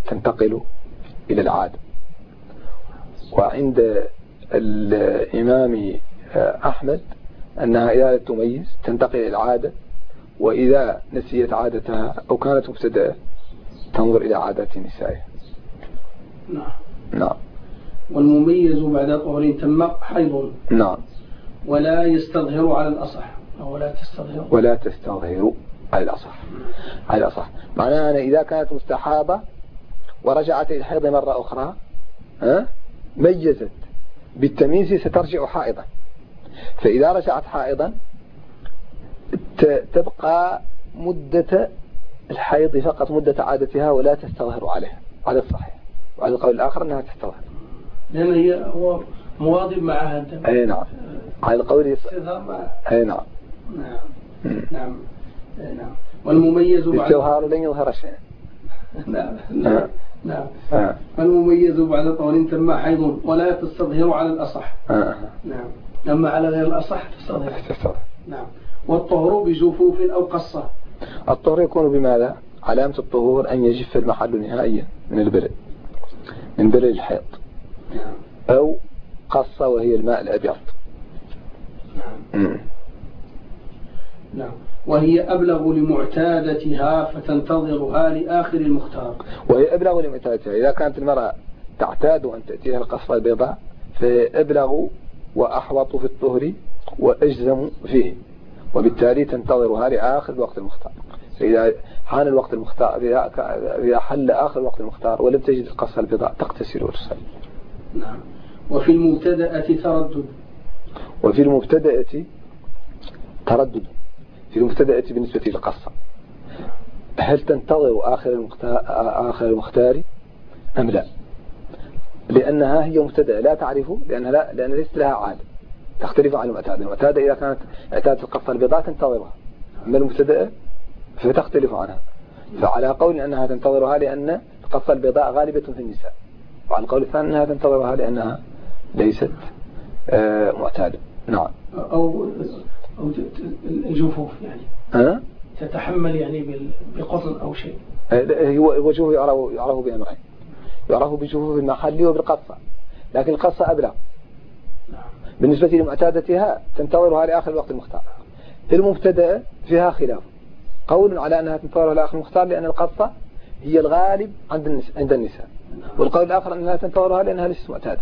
تنتقل إلى العادة. وعند الإمام أحمد أنها إذا تميز تنتقل إلى العادة وإذا نسيت عادتها أو كانت مبتدأة تنظر إلى عادات نسائها. نعم. نعم. والمميز بعد طهر تم حيض. نعم. ولا يستظهر على الأصح أو لا تستظهر. ولا تستظهر. على الأصح. على الأصح. معناها أن إذا كانت مستحابة ورجعت إلى الحيض مرة أخرى ها ميزت. بالتمييز سترجع حائضا. فإذا رجعت حائضا تبقى مدة الحيض فقط مدة عادتها ولا تستظهر عليها. على الصحيح. وعلى القول الآخر أنها تستظهر. لأن هي هو مواظب معها أي نعم. على القول مع أي نعم. نعم. نعم. نعم. والمميز بعد الجوهر لن يظهر شيء نعم. آه. نعم. نعم. آه. والمميز بعد طول تم حيض ولا تستظهر على الأصح. آه. نعم. أما على غير الأصح تستظهر. تستظهر. نعم. والطهر بجفوف أو قصة. الطهر يكون بماذا؟ علامة الطهور أن يجف المحل نهائيا من البرد. من برد الحيض. نعم. أو قصة وهي الماء الأبيض. نعم. نعم. وهي أبلغ لمعتادتها فتنتظرها لآخر المختار. وهي أبلغ لمعتادتها. إذا كانت المرأة تعتاد أن تأتيها القصة البيضاء فأبلغ وأحوط في الطهر وأجزم فيه. وبالتالي تنتظرها لآخر الوقت المختار. فإذا حان الوقت المختار إذا- إذا حل آخر الوقت المختار ولم تجد القصة البيضاء تغتسل وتصلي نعم. وفي المبتدأة تردد. وفي المبتدأة تردد. في المبتدأة بالنسبة للقصة. هل تنتظر آخر آخر المختار أم لا؟ لأنها هي مبتدأة لا تعرف لأنها لا لأن ليست لها عادة تختلف عن المعتادة المعتادة إذا كانت اعتادت القصة البيضاء تنتظرها. أما المبتدأة فتختلف عنها. فعلى قول أنها تنتظرها لأن القصة البيضاء غالبة في النساء. وعلى القول الثاني أنها تنتظرها لأنها ليست آه، معتادة. نعم. أو أو الجفوف يعني. ها؟ تتحمل يعني بقطن أو شيء. آه، هو وجهه يعرف يعرف بأمرين. يعرف بجفوف المحل وبالقصة لكن القصة أبلغ. نعم. بالنسبة لمعتادتها تنتظرها لآخر الوقت المختار. المبتدأ فيها خلاف. قول على أنها تنتظرها لآخر المختار لأن القصة هي الغالب عند النساء, عند النساء. والقول الآخر أنها تنتظرها لأنها ليست معتادة.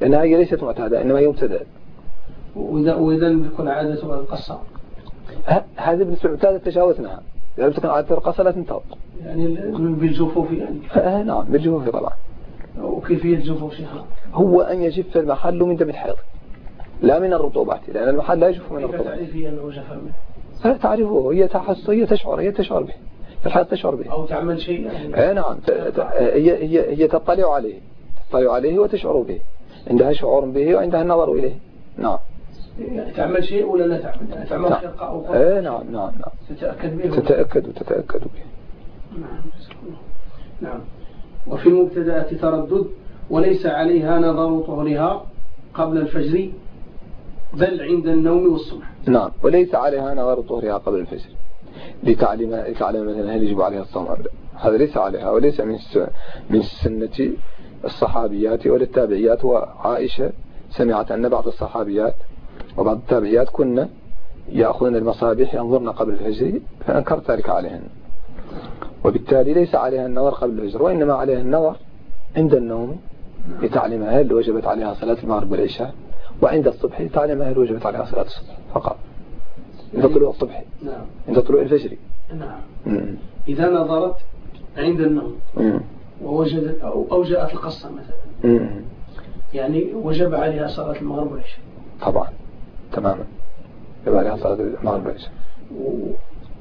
لأنها هي ليست معتادة إنما هي مبتدأ وإذا وإذا لم تكن عادتها القصة ه- هذه بالنسبة للمعتادة تجاوزناها. إذا لم تكن عادة القصة لا تنتظر يعني ال- بالجفوف يعني. آه، نعم بالجفوف طبعا. وكيفية الجفوف شيخنا هو أن يجف المحل من دم الحيض لا من الرطوبات لأن المحل لا يجف من كيف الرطوبات. تعرفي أنه جفا منه؟ لا تعرفه هي تحس هي تشعر هي تشعر به. الحيض تشعر به. أو تعمل شيء يعني. اي نعم هي هي هي تطلع عليه. تطلع عليه وتشعر به. عندها شعور به وعندها النظر إليه. نعم. تعمل شيء ولا لا تعمل؟ يعني تعمل نعم. خرقة أو قطن اي نعم نعم نعم. تتأكد به تتأكد وتتأكد. به نعم نعم. وفي المبتدأة تردد وليس عليها نظر طهرها قبل الفجر بل عند النوم والصبح. نعم وليس عليها نظر طهرها قبل الفجر. لتعلم لتعلم مثلا هل يجب عليها الصوم أم لا. هذا ليس عليها وليس من من سنة الصحابيات ولا التابعيات وعائشة سمعت أن بعض الصحابيات وبعض التابعيات كنا يأخذن المصابيح ينظرن قبل الفجر فأنكرت ذلك عليهن. وبالتالي ليس عليها النظر قبل الفجر وإنما عليها النظر عند النوم لتعلم هل وجبت عليها صلاة المغرب والعشاء وعند الصبح لتعلم هل وجبت عليها صلاة الصبح فقط. عند طلوع الصبح. نعم. عند طلوع الفجر. نعم. إذا نظرت عند النوم. مم. ووجدت أو, أو جاءت القصة مثلا. مم. يعني وجب عليها صلاة المغرب والعشاء. طبعا. تماما. يبقى عليها صلاة المغرب والعشاء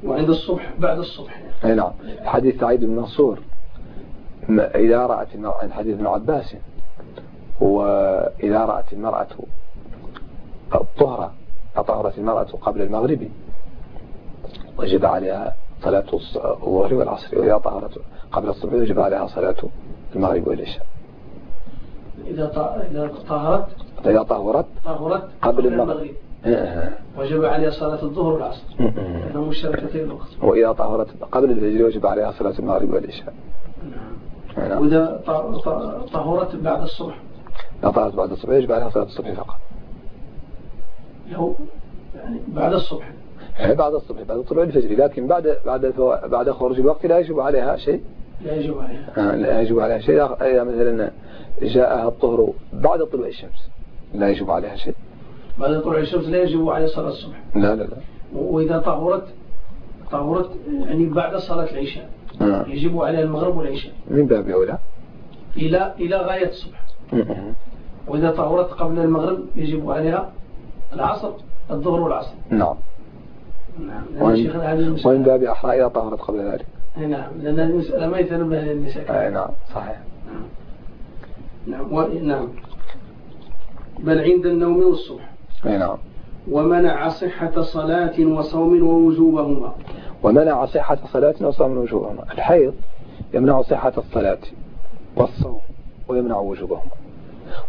وعند الصبح بعد الصبح. أي نعم. حديث سعيد بن منصور. إذا رأت المرأة حديث ابن عباس. وإذا رأت المرأة الطهرة أطهرت المرأة قبل المغرب وجب عليها صلاة الظهر والعصر. وإذا طهرت قبل الصبح وجب عليها صلاة المغرب والعشاء. إذا طهرت. إذا طهرت طهرت قبل المغرب. إيه. وجب عليها صلاة الظهر والعصر. هذا مشاركتين الوقت. وإذا طهرت قبل الفجر وجب عليها صلاة المغرب والعشاء. نعم. نعم. وإذا طهرت بعد الصبح. إذا طهرت بعد الصبح يجب عليها صلاة الصبح فقط. لو يعني بعد الصبح. يعني بعد الصبح بعد طلوع الفجر. لكن بعد بعد بعد خروج الوقت لا يجب عليها شيء. لا يجب عليها. آه لا يجب عليها شيء. إذا مثلا جاءها الطهر بعد طلوع الشمس. لا يجب عليها شيء. بعد طلوع الشمس لا يجب عليها صلاة الصبح. لا لا لا. وإذا طهرت طهرت يعني بعد صلاة العشاء. آه. يجب عليها المغرب والعشاء. من باب أولى. إلى إلى غاية الصبح. وإذا طهرت قبل المغرب يجب عليها العصر الظهر والعصر. نعم. نعم. ومن باب أحرى إذا طهرت قبل ذلك. نعم. لأن المسألة ما يتنبه للنساء نعم صحيح. نعم. و... نعم. بل عند النوم والصبح. أي نعم. ومنع صحة صلاة وصوم ووجوبهما. ومنع صحة صلاة وصوم ووجوبهما. الحيض يمنع صحة الصلاة والصوم ويمنع وجوبهما.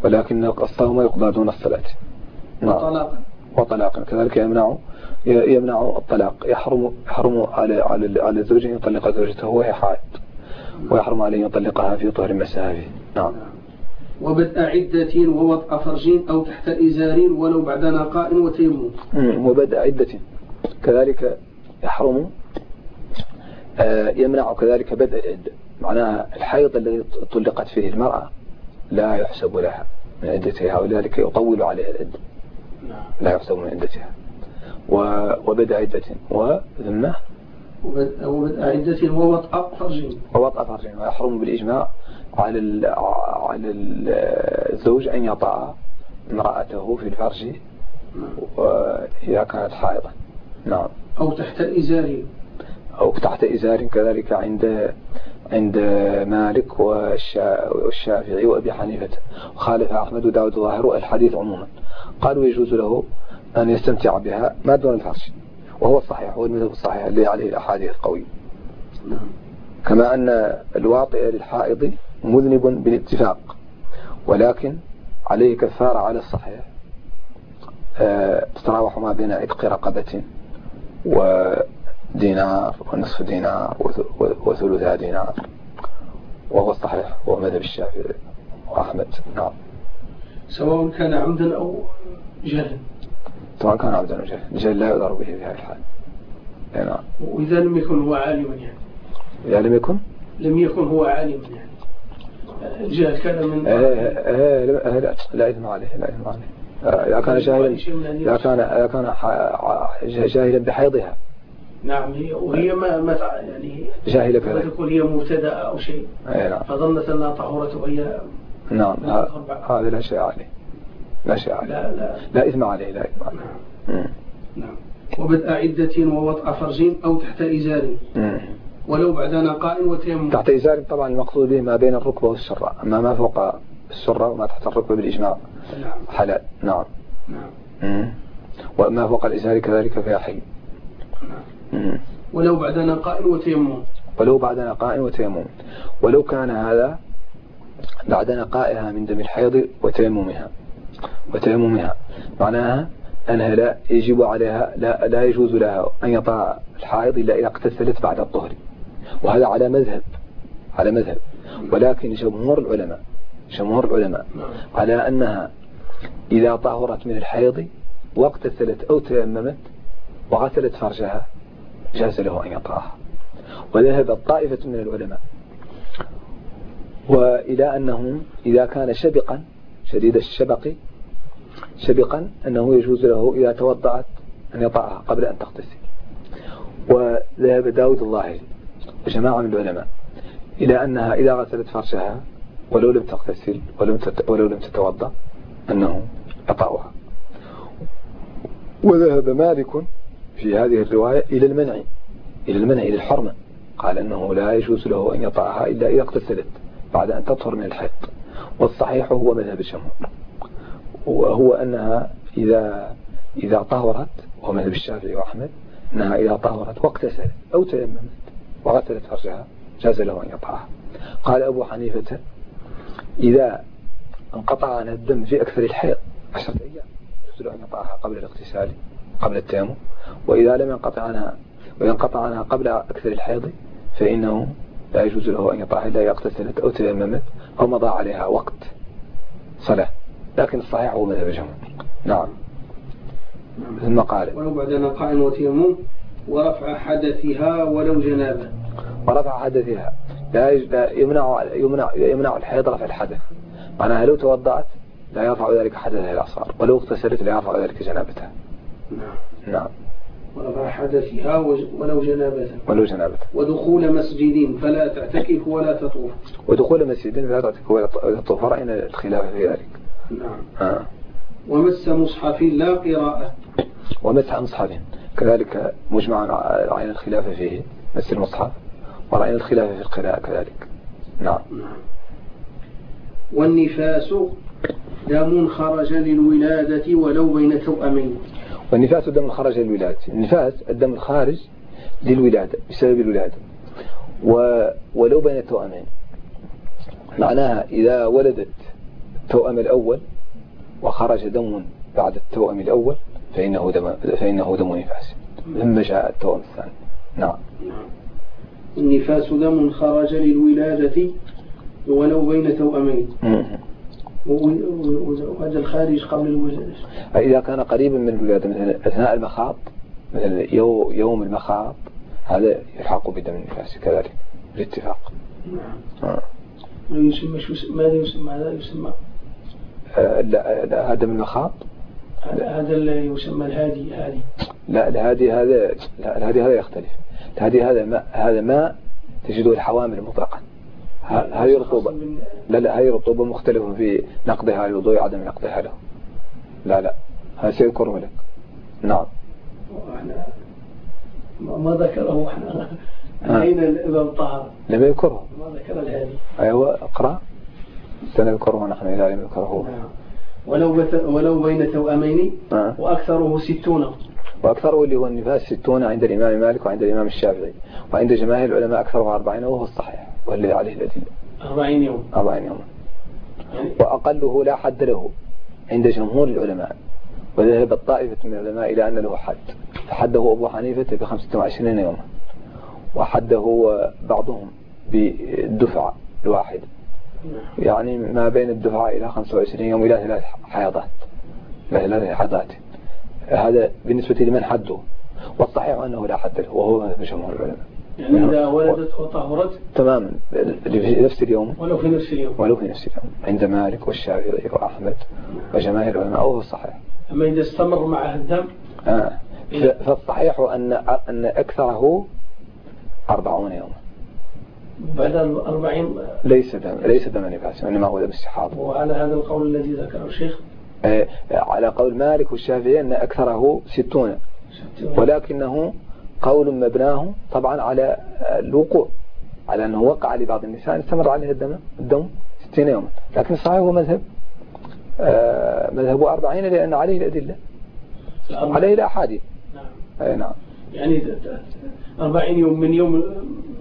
ولكن الصوم يقضى دون الصلاة. نعم. وطلاقا وطلاقا كذلك يمنع يمنع الطلاق. يحرم يحرم على على على الزوج أن يطلق زوجته وهي حائض. ويحرم عليه أن يطلقها في طهر مسها فيه نعم. وبدء عدة ووضع فرج أو تحت إزار ولو بعد نقاء وتيمم. وبدء عدة. كذلك يحرم آه، يمنع كذلك بدء العدة معناها الحيض الذي طلقت فيه المرأة لا يحسب لها من عدتها ولذلك يطول عليها العدة نعم. لا يحسب من عدتها. وبدء عدة. وذمة وبدء عدة ووطأ فرج ووطأ فرج ويحرم بالإجماع على على الزوج أن يطأ امرأته في الفرج إذا كانت حائضة. نعم. أو تحت إزار أو تحت إزار كذلك عند عند مالك والشافعي وأبي حنيفة وخالف أحمد وداود الظاهر الحديث عموما. قالوا يجوز له أن يستمتع بها ما دون الفرش وهو الصحيح هو المذهب الصحيح اللي عليه الأحاديث القوية كما أن الواطئ للحائض مذنب بالاتفاق. ولكن عليه كفارة على الصحيح. أه تتراوح ما بين عتق رقبة ودينار ونصف دينار وثلث دينار. وهو الصحيح وهو مذهب الشافعي وأحمد. نعم. سواء كان عمدا أو جهلا. سواء كان عبدا أو جهلا. الجهل لا يضر به في هذه الحال. نعم. وإذا لم يكن هو عالما يعني. إذا لم يكن؟ لم يكن هو عالما يعني. الجهل كان من آه آه آه لا لا إثم عليه لا إثم عليه. إذا كان جاهلا إذا كان إذا كان جاهلا بحيضها. نعم هي وهي ما ما يعني جاهلة كذا تكون هي مبتدأ أو شيء. نعم. فظنت أنها طهورة وهي نعم هذا لا شيء عليه. لا شيء عليه. لا لا. لا إثم عليه لا إثم عليه. نعم. وبدء عدة ووطأ فرج أو تحت إزار. ولو بعد نقاء وتيمم. تحت إزار طبعا المقصود به ما بين الركبة والسرة أما ما فوق السرة وما تحت الركبة بالإجماع. نعم. حلال. نعم. نعم. وما فوق الإزار كذلك فيها حي. نعم. ولو بعد نقاء وتيمم. ولو بعد نقاء وتيمم. ولو كان هذا بعد نقائها من دم الحيض وتيممها. وتيممها. معناها أنها لا يجب عليها لا, لا يجوز لها أن يطاع الحائض إلا إذا اغتسلت بعد الطهر وهذا على مذهب على مذهب. ولكن جمهور العلماء جمهور العلماء على أنها إذا طهرت من الحيض واغتسلت أو تيممت وغسلت فرجها جاز له أن يطاعها وذهب طائفة من العلماء وإلى أنه إذا كان شبقا شديد الشبق شبقا أنه يجوز له إذا توضأت أن يطأها قبل أن تغتسل. وذهب داود الظاهري وجماعة من العلماء. إلى أنها إذا غسلت فرشها ولو لم تغتسل ولم ولو لم تتوضأ أنه يطأها وذهب مالك في هذه الرواية إلى المنع إلى المنع إلى الحرمة. قال أنه لا يجوز له أن يطعها إلا إذا اغتسلت بعد أن تطهر من الحيض. والصحيح هو مذهب الجمهور. وهو أنها إذا إذا طهرت وهو مذهب الشافعي وأحمد أنها إذا طهرت واغتسلت أو تيممت. وغسلت فرجها جاز له أن يطعها قال أبو حنيفة إذا انقطع عنها الدم في أكثر الحيض عشرة أيام يجوز له أن يطعها قبل الاغتسال قبل التيمم. وإذا لم ينقطع عنها وينقطع عنها قبل أكثر الحيض فإنه لا يجوز له أن يطعها إلا اغتسلت أو تيممت أو مضى عليها وقت صلاة. لكن الصحيح هو مذهب الجمهور. نعم. ثم قال. ولو بعد نقاء وتيمم ورفع حدثها ولو جنابه ورفع حدثها. لا يمنع يمنع يمنع الحيض رفع الحدث. معناها لو توضأت لا يرفع ذلك حدثها الأصغر ولو اغتسلت لا يرفع ذلك جنابتها. نعم. نعم. ورفع حدثها ولو جنابة ولو جنابة ودخول مسجد فلا تعتكف ولا تطوف. ودخول مسجد فلا تعتكف ولا تطوف رأينا الخلاف في ذلك. نعم. آه. ومس مصحف لا قراءة. ومسح مصحف. كذلك مجمع رأينا الخلاف فيه. مس المصحف ورأينا الخلاف في القراءة كذلك. نعم. والنفاس دم خرج للولادة ولو بين توأمين والنفاس الدم الخارج للولادة. النفاس الدم الخارج للولادة بسبب الولادة. و... ولو بين التوأمين معناها إذا ولدت التوأم الأول وخرج دم بعد التوأم الأول فإنه دم فإنه دم نفاس. ثم جاء التوأم الثاني. نعم. النفاس دم خرج للولادة ولو بين توأمين. وهذا الخارج قبل الولادة. إذا كان قريبا من الولادة مثلا أثناء المخاض مثلا يوم المخاض هذا يلحق بدم النفاس كذلك بالاتفاق. نعم. آه. يسمى شو ماذا يسمى هذا يسمى هذا من المخاض هذا اللي يسمى الهادي الهادي لا الهادي هذا لا الهادي هذا يختلف. الهادي هذا ماء هذا ماء تجده الحوامل مطلقا. هذه رطوبة. لا لا هذه رطوبة مختلفة في نقضها للوضوء عدم نقضها له. لا لا هذا سيذكره لك نعم. إحنا ما ذكره إحنا. أين الإمام طهر؟ لم يذكره. ما ذكر الهادي. أيوة اقرأ. سنذكره نحن لم يذكره. نعم. ولو. ولو بين توأمين آه. وأكثره ستون. وأكثره اللي هو النفاس ستون عند الإمام مالك وعند الإمام الشافعي وعند جماهير العلماء أكثره أربعين وهو الصحيح والذي عليه الأدلة. أربعين يوم. أربعين يوم. يعني وأقله لا حد له عند جمهور العلماء. وذهب الطائفة من العلماء إلى أن له حد. فحده أبو حنيفة بخمسة وعشرين يوما. وحده بعضهم بالدفعة الواحد. يعني ما بين الدفعة إلى 25 يوم إلى ثلاث حيضات إلى ثلاث حيضات. هذا بالنسبة لمن حده. والصحيح أنه لا حد له وهو جمهور العلماء. يعني إذا ولدت وطهرت؟ تماما في نفس اليوم. ولو في نفس اليوم. ولو في نفس اليوم. عند مالك والشافعي وأحمد وجماهير العلماء وهو الصحيح. أما إذا استمر معه الدم؟ آه. فالصحيح أن أن أكثره أربعون يوما. بعد الأربعين ليس دم ليس دم نفاس إنما هو دم استحاضة. وعلى هذا القول الذي ذكره الشيخ؟ آه على قول مالك والشافعي أن أكثره ستون. ولكنه قول مبناه طبعا على الوقوع على أنه وقع لبعض النساء استمر عليه الدم الدم 60 يوما. لكن الصحيح هو مذهب آه مذهب أربعين لأن عليه الأدلة. عليه الأحاديث. نعم. نعم. يعني 40 يوم من يوم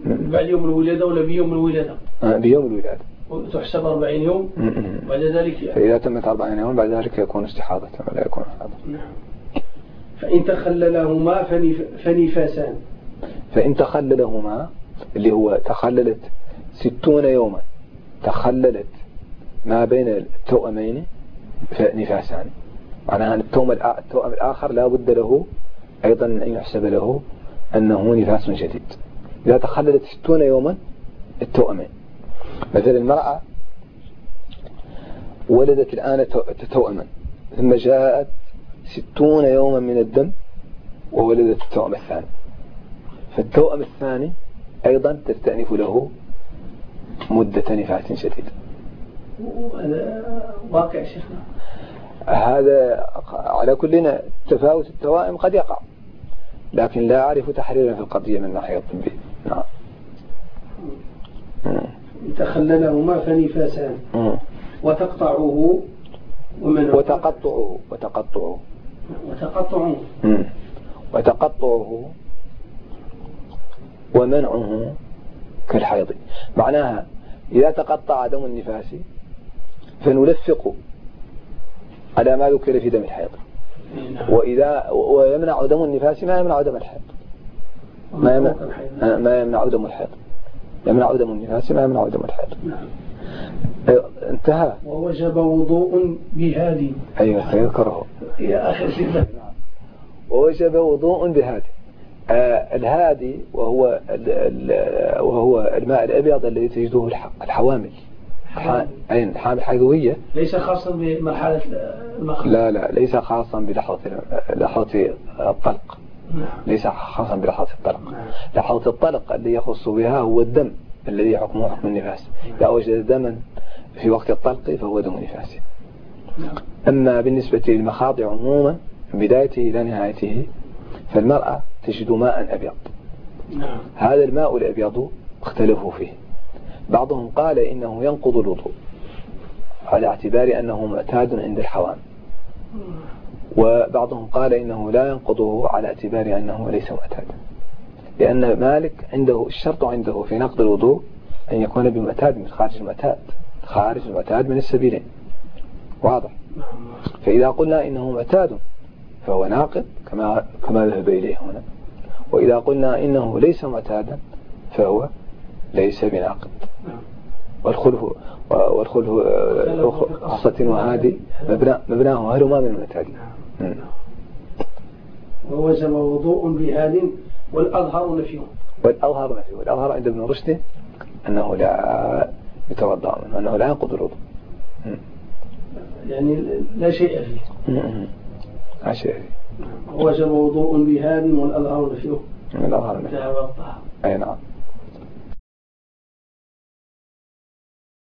بعد يوم الولادة ولا بيوم الولادة. آه بيوم الولادة. تحسب 40 يوم. بعد ذلك فإذا تمت 40 يوم بعد ذلك يكون استحاضة ولا يكون حاضة نعم. فإن تخللهما فنفاسان. فإن تخللهما اللي هو تخللت ستون يوما تخللت ما بين التوأمين فنفاسان. معناها التوأم الآخر لا بد له أيضا أن يحسب له أنه نفاس جديد إذا تخللت ستون يوما التوأمين مثل المرأة ولدت الآن توأما ثم جاءت ستون يوما من الدم وولدت التوأم الثاني. فالتوأم الثاني أيضا تستأنف له مدة نفاس شديدة هذا واقع شيخنا. هذا على كلنا تفاوت التوائم قد يقع. لكن لا أعرف تحريرا في القضية من الناحية الطبية نعم. تخللهما فنفاسان. وتقطعه ومنعه. وتقطعه وتقطعه. وتقطعه. وتقطعه ومنعه كالحيض. معناها إذا تقطع دم النفاس فنلفق على ما ذكر في دم الحيض. وإذا ويمنع دم النفاس ما يمنع دم الحيض. ما يمنع, ما يمنع دم الحيض. يمنع دم النفاس ما يمنع دم الحيض. انتهى. ووجب وضوء بهادي. أيوة سيذكره يا أخي نعم. ووجب وضوء بهادي. آه الهادي وهو وهو الماء الأبيض الذي تجده الحوامل. عين حيوية ليس خاصا بمرحلة المخرج لا لا ليس خاصا بلحظة لحظة الطلق. نعم. ليس خاصا بلحظة الطلق. نعم. لحظة الطلق الذي يخص بها هو الدم الذي حكمه حكم النفاس. إذا وجد دما في وقت الطلق فهو دم نفاس نعم. أما بالنسبة للمخاض عموما من بدايته إلى نهايته فالمرأة تجد ماء أبيض. نعم. هذا الماء الأبيض اختلفوا فيه. بعضهم قال إنه ينقض الوضوء على اعتبار أنه معتاد عند الحوام وبعضهم قال إنه لا ينقضه على اعتبار أنه ليس معتادا لأن مالك عنده الشرط عنده في نقض الوضوء أن يكون بمعتاد من خارج المعتاد خارج المعتاد من السبيلين. واضح؟ فإذا قلنا إنه معتاد فهو ناقض كما كما ذهب إليه هنا. وإذا قلنا إنه ليس معتادا فهو ليس بناقض والخلف والخلف خاصة وهادي مبناه هل ما من المعتاد ووجب وضوء بهاد والأظهر نفيه والأظهر نفيه والأظهر عند ابن رشد أنه لا يتوضأ منه أنه لا ينقض الوضوء. يعني لا شيء فيه. لا شيء فيه. وجب وضوء بهاد والأظهر نفيه. الأظهر نفيه. أي نعم.